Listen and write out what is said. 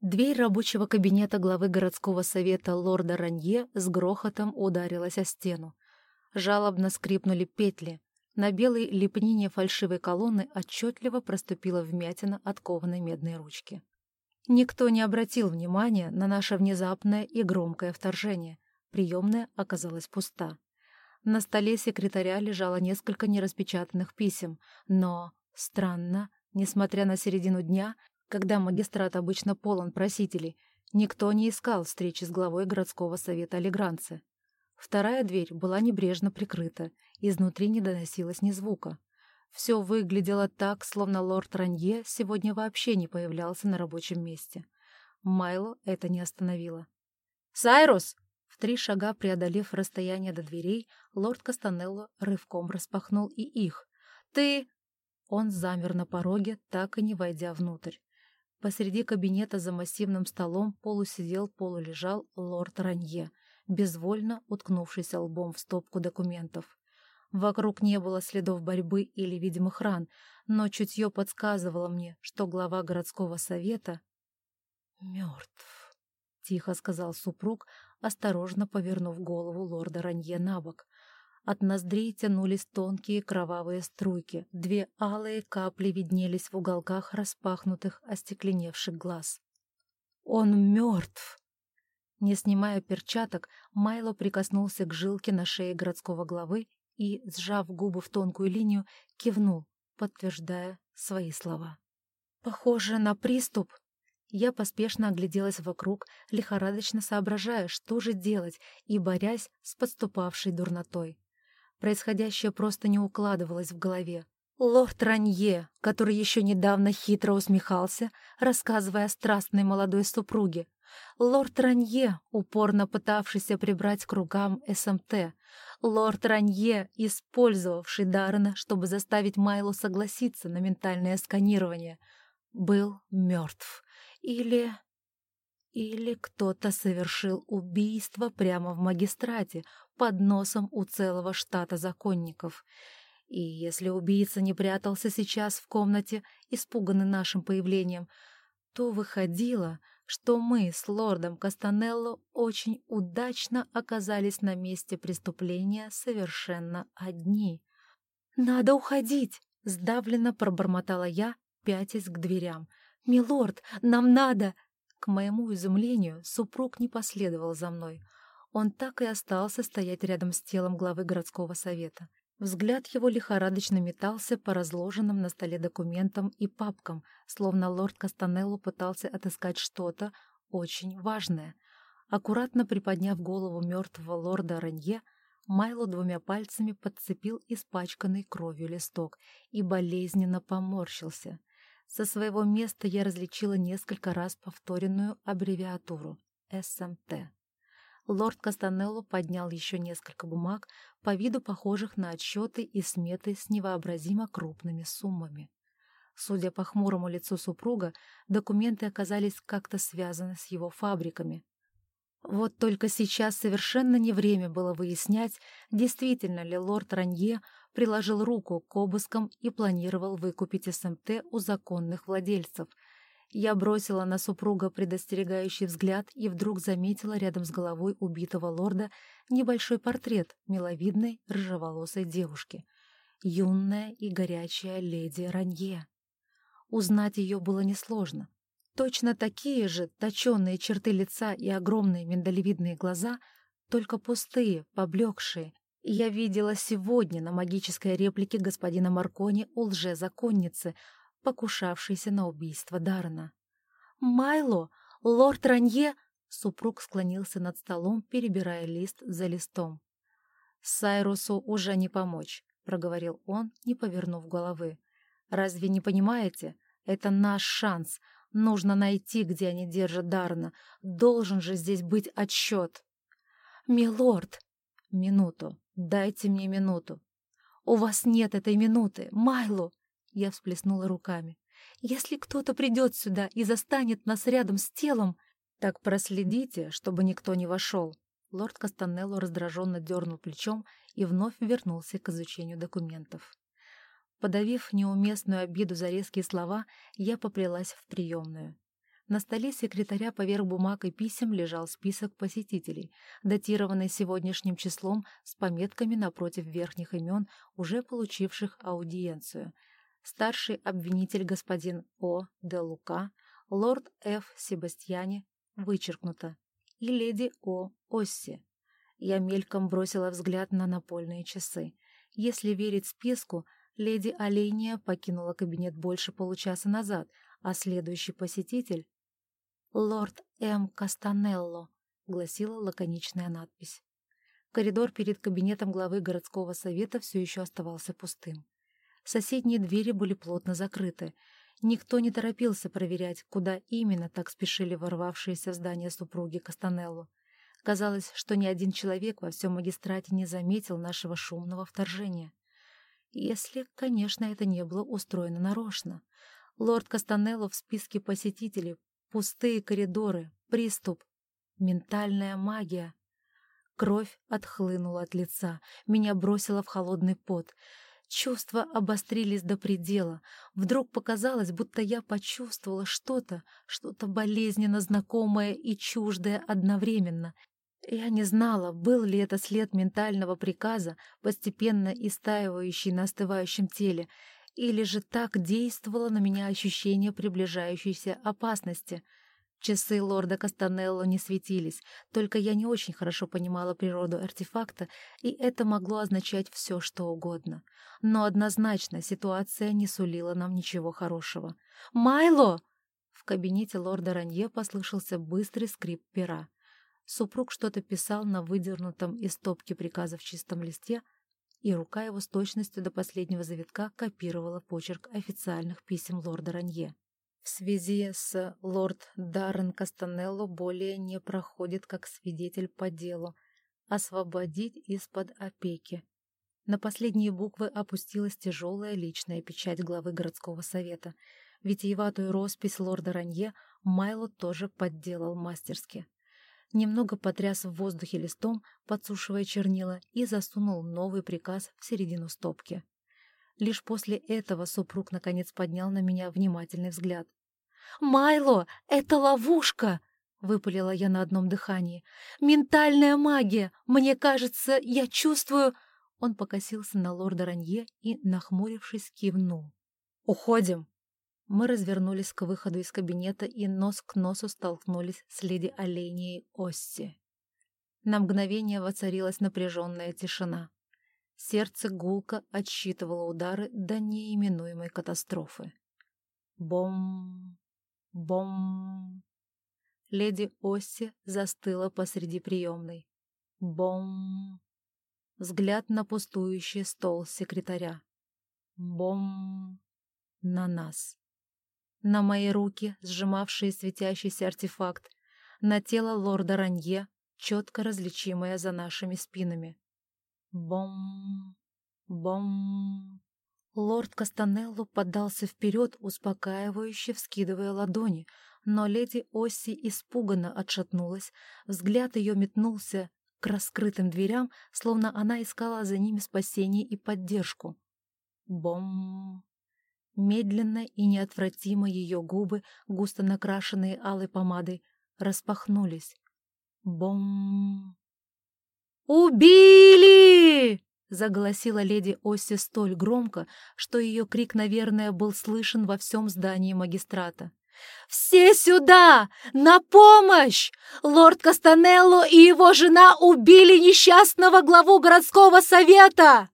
Дверь рабочего кабинета главы городского совета лорда Ранье с грохотом ударилась о стену. Жалобно скрипнули петли. На белой лепнине фальшивой колонны отчетливо проступила вмятина от кованой медной ручки. Никто не обратил внимания на наше внезапное и громкое вторжение. Приемная оказалась пуста. На столе секретаря лежало несколько нераспечатанных писем, но, странно, несмотря на середину дня, когда магистрат обычно полон просителей, никто не искал встречи с главой городского совета Алигранцы. Вторая дверь была небрежно прикрыта, изнутри не доносилось ни звука. Все выглядело так, словно лорд Ранье сегодня вообще не появлялся на рабочем месте. Майло это не остановило. «Сайрус!» В три шага преодолев расстояние до дверей, лорд Кастанелло рывком распахнул и их. «Ты...» Он замер на пороге, так и не войдя внутрь. Посреди кабинета за массивным столом полусидел, полулежал лорд Ранье, безвольно уткнувшийся лбом в стопку документов. Вокруг не было следов борьбы или видимых ран, но чутье подсказывало мне, что глава городского совета мертв. Тихо сказал супруг, осторожно повернув голову лорда Ранье на бок. От ноздрей тянулись тонкие кровавые струйки, две алые капли виднелись в уголках распахнутых, остекленевших глаз. «Он мертв!» Не снимая перчаток, Майло прикоснулся к жилке на шее городского главы и, сжав губы в тонкую линию, кивнул, подтверждая свои слова. «Похоже на приступ!» Я поспешно огляделась вокруг, лихорадочно соображая, что же делать, и борясь с подступавшей дурнотой. Происходящее просто не укладывалось в голове. Лорд Ранье, который еще недавно хитро усмехался, рассказывая о страстной молодой супруге. Лорд Ранье, упорно пытавшийся прибрать к рукам СМТ. Лорд Ранье, использовавший Даррена, чтобы заставить Майлу согласиться на ментальное сканирование, был мертв. Или... Или кто-то совершил убийство прямо в магистрате, под носом у целого штата законников. И если убийца не прятался сейчас в комнате, испуганный нашим появлением, то выходило, что мы с лордом Кастанелло очень удачно оказались на месте преступления совершенно одни. «Надо уходить!» — сдавленно пробормотала я, пятясь к дверям. «Милорд, нам надо!» К моему изумлению супруг не последовал за мной. Он так и остался стоять рядом с телом главы городского совета. Взгляд его лихорадочно метался по разложенным на столе документам и папкам, словно лорд Кастанелло пытался отыскать что-то очень важное. Аккуратно приподняв голову мертвого лорда Ранье, Майло двумя пальцами подцепил испачканный кровью листок и болезненно поморщился. Со своего места я различила несколько раз повторенную аббревиатуру «СМТ». Лорд Кастанелло поднял еще несколько бумаг, по виду похожих на отчеты и сметы с невообразимо крупными суммами. Судя по хмурому лицу супруга, документы оказались как-то связаны с его фабриками. Вот только сейчас совершенно не время было выяснять, действительно ли лорд Ранье приложил руку к обыскам и планировал выкупить СМТ у законных владельцев — я бросила на супруга предостерегающий взгляд и вдруг заметила рядом с головой убитого лорда небольшой портрет миловидной рыжеволосой девушки. Юная и горячая леди Ранье. Узнать ее было несложно. Точно такие же точенные черты лица и огромные миндалевидные глаза, только пустые, поблекшие. Я видела сегодня на магической реплике господина Маркони у лже-законницы, покушавшийся на убийство Дарна. «Майло! Лорд Ранье!» Супруг склонился над столом, перебирая лист за листом. «Сайрусу уже не помочь», — проговорил он, не повернув головы. «Разве не понимаете? Это наш шанс. Нужно найти, где они держат Дарна. Должен же здесь быть отсчет». «Милорд!» «Минуту. Дайте мне минуту». «У вас нет этой минуты, Майло!» Я всплеснула руками. «Если кто-то придет сюда и застанет нас рядом с телом...» «Так проследите, чтобы никто не вошел». Лорд Кастанелло раздраженно дернул плечом и вновь вернулся к изучению документов. Подавив неуместную обиду за резкие слова, я поплелась в приемную. На столе секретаря поверх бумаг и писем лежал список посетителей, датированный сегодняшним числом с пометками напротив верхних имен, уже получивших аудиенцию. Старший обвинитель господин О. де Лука, лорд Ф. Себастьяне, вычеркнуто, и леди О. Осси. Я мельком бросила взгляд на напольные часы. Если верить списку, леди Олейния покинула кабинет больше получаса назад, а следующий посетитель «Лорд М. Кастанелло», — гласила лаконичная надпись. Коридор перед кабинетом главы городского совета все еще оставался пустым. Соседние двери были плотно закрыты. Никто не торопился проверять, куда именно так спешили ворвавшиеся в здание супруги Кастанелло. Казалось, что ни один человек во всем магистрате не заметил нашего шумного вторжения. Если, конечно, это не было устроено нарочно. Лорд Кастанелло в списке посетителей Пустые коридоры, приступ, ментальная магия. Кровь отхлынула от лица, меня бросило в холодный пот. Чувства обострились до предела. Вдруг показалось, будто я почувствовала что-то, что-то болезненно знакомое и чуждое одновременно. Я не знала, был ли это след ментального приказа, постепенно истаивающий на остывающем теле, или же так действовало на меня ощущение приближающейся опасности? Часы лорда Кастанелло не светились, только я не очень хорошо понимала природу артефакта, и это могло означать все, что угодно. Но однозначно ситуация не сулила нам ничего хорошего. «Майло!» В кабинете лорда Ранье послышался быстрый скрип пера. Супруг что-то писал на выдернутом из стопки приказов чистом листе, и рука его с точностью до последнего завитка копировала почерк официальных писем лорда Ранье. В связи с лорд Даррен Кастанелло более не проходит как свидетель по делу. Освободить из-под опеки. На последние буквы опустилась тяжелая личная печать главы городского совета. Витиеватую роспись лорда Ранье Майло тоже подделал мастерски немного потряс в воздухе листом, подсушивая чернила, и засунул новый приказ в середину стопки. Лишь после этого супруг наконец поднял на меня внимательный взгляд. «Майло, это ловушка!» — выпалила я на одном дыхании. «Ментальная магия! Мне кажется, я чувствую...» Он покосился на лорда Ранье и, нахмурившись, кивнул. «Уходим!» Мы развернулись к выходу из кабинета и нос к носу столкнулись с леди Олейнией Осси. На мгновение воцарилась напряженная тишина. Сердце гулко отсчитывало удары до неименуемой катастрофы. Бом! Бом! Леди Осси застыла посреди приемной. Бом! Взгляд на пустующий стол секретаря. Бом! На нас на мои руки, сжимавшие светящийся артефакт, на тело лорда Ранье, четко различимое за нашими спинами. Бом, бом. Лорд Кастанелло подался вперед, успокаивающе вскидывая ладони, но леди Осси испуганно отшатнулась, взгляд ее метнулся к раскрытым дверям, словно она искала за ними спасение и поддержку. Бом, Медленно и неотвратимо ее губы, густо накрашенные алой помадой, распахнулись. Бом! «Убили!» — заголосила леди Оси столь громко, что ее крик, наверное, был слышен во всем здании магистрата. «Все сюда! На помощь! Лорд Кастанелло и его жена убили несчастного главу городского совета!»